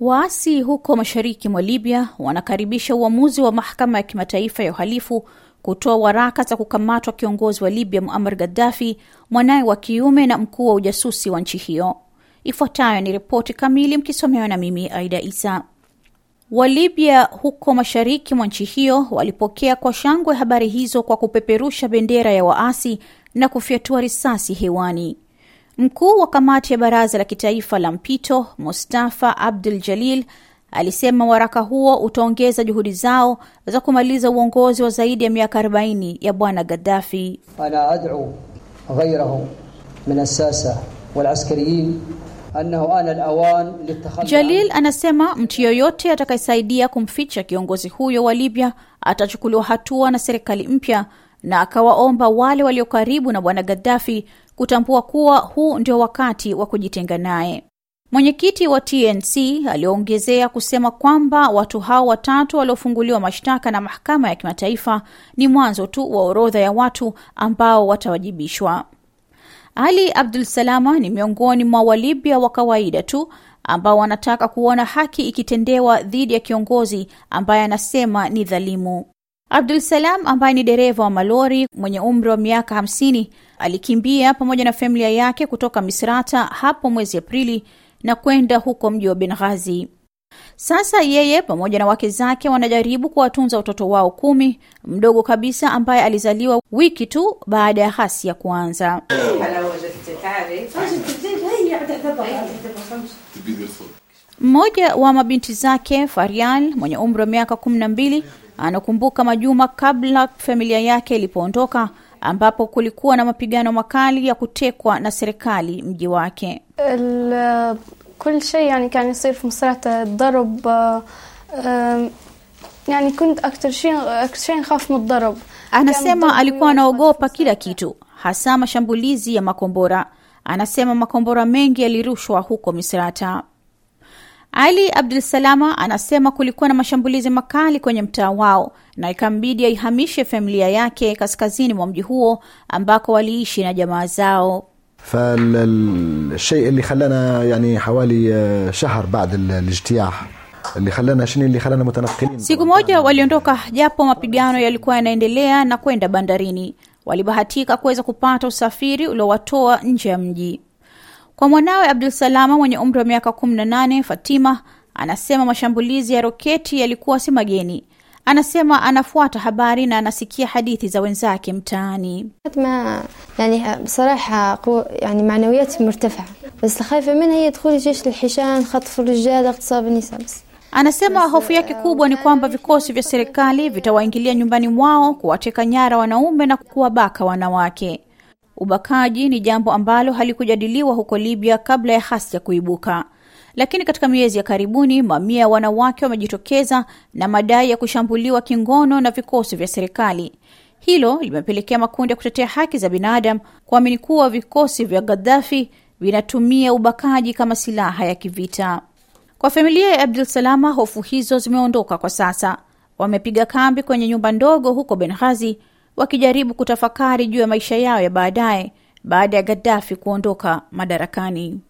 Waasi huko mashariki mwa Libya wanakaribisha uamuzi wa mahakama ya kimataifa ya uhalifu kutoa waraka za kukamatwa kiongozi wa Libya Muammar Gaddafi, mwanaye wa kiume na mkuu wa ujasusi wa nchi hiyo. Ifuatayo ni ripoti kamili mkisomewa na mimi Aida Isa. Walibya huko mashariki mwa nchi hiyo walipokea kwa shangwe habari hizo kwa kupeperusha bendera ya waasi na kufyatua risasi hewani. Mkuu wa kamati ya baraza la kitaifa la mpito Mustafa Abdul Jalil alisema waraka huo utaongeza juhudi zao za kumaliza uongozi wa zaidi ya miaka 40 ya bwana Gaddafi. ana ad'u ghayrahum min assasa walaskariyin annahu ana alawan Jalil anasema mtu yoyote atakayesaidia kumficha kiongozi huyo wa Libya atachukuliwa hatua na serikali mpya, na akawaomba wale walio karibu na bwana Gaddafi kutambua kuwa huu ndio wakati wa kujitenga naye. Mwenyekiti wa TNC aliongezea kusema kwamba watu hao watatu waliofunguliwa mashtaka na mahakama ya kimataifa ni mwanzo tu wa orodha ya watu ambao watawajibishwa. Ali Abdul Salama ni miongoni mwa Walibya wa kawaida tu ambao wanataka kuona haki ikitendewa dhidi ya kiongozi ambaye anasema ni dhalimu. Abdul Salam ambaye ni dereva wa malori mwenye umri wa miaka hamsini alikimbia pamoja na familia yake kutoka Misrata hapo mwezi Aprili na kwenda huko mji wa Benghazi. Sasa yeye pamoja na wake zake wanajaribu kuwatunza watoto wao kumi, mdogo kabisa ambaye alizaliwa wiki tu baada ya hasi ya kuanza. Mmoja wa mabinti zake Farial mwenye umri wa miaka kumi na mbili anakumbuka majuma kabla familia yake ilipoondoka ambapo kulikuwa na mapigano makali ya kutekwa na serikali mji wake. kul yani kan fi yani kunt min. Anasema alikuwa anaogopa kila kitu, hasa mashambulizi ya makombora. Anasema makombora mengi yalirushwa huko Misrata. Ali Abdul Salama anasema kulikuwa na mashambulizi makali kwenye mtaa wao na ikambidi aihamishe familia yake kaskazini mwa mji huo ambako waliishi na jamaa zao. فالشيء اللي خلانا يعني حوالي آه، شهر بعد ال- الاجتياح اللي خلانا شنو اللي خلانا متنقلين Siku moja waliondoka, japo mapigano yalikuwa yanaendelea na kwenda bandarini. Walibahatika kuweza kupata usafiri uliowatoa nje ya mji. Kwa mwanawe Abdul Salama mwenye umri wa miaka 18, Fatima anasema mashambulizi ya roketi yalikuwa si mageni. Anasema anafuata habari na anasikia hadithi za wenzake mtaani. Anasema hofu yake kubwa ni kwamba vikosi vya serikali vitawaingilia nyumbani mwao, kuwateka nyara wanaume na kuwabaka wanawake. Ubakaji ni jambo ambalo halikujadiliwa huko Libya kabla ya hasi ya kuibuka, lakini katika miezi ya karibuni mamia ya wanawake wamejitokeza na madai ya kushambuliwa kingono na vikosi vya serikali. Hilo limepelekea makundi ya kutetea haki za binadamu kuamini kuwa vikosi vya Gaddafi vinatumia ubakaji kama silaha ya kivita. Kwa familia ya Abdul Salama, hofu hizo zimeondoka kwa sasa. Wamepiga kambi kwenye nyumba ndogo huko Benghazi wakijaribu kutafakari juu ya maisha yao ya baadaye baada ya Gaddafi kuondoka madarakani.